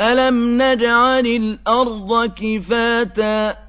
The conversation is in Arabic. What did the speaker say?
أَلَمْ نَجْعَلِ الْأَرْضَ كِفَاتًا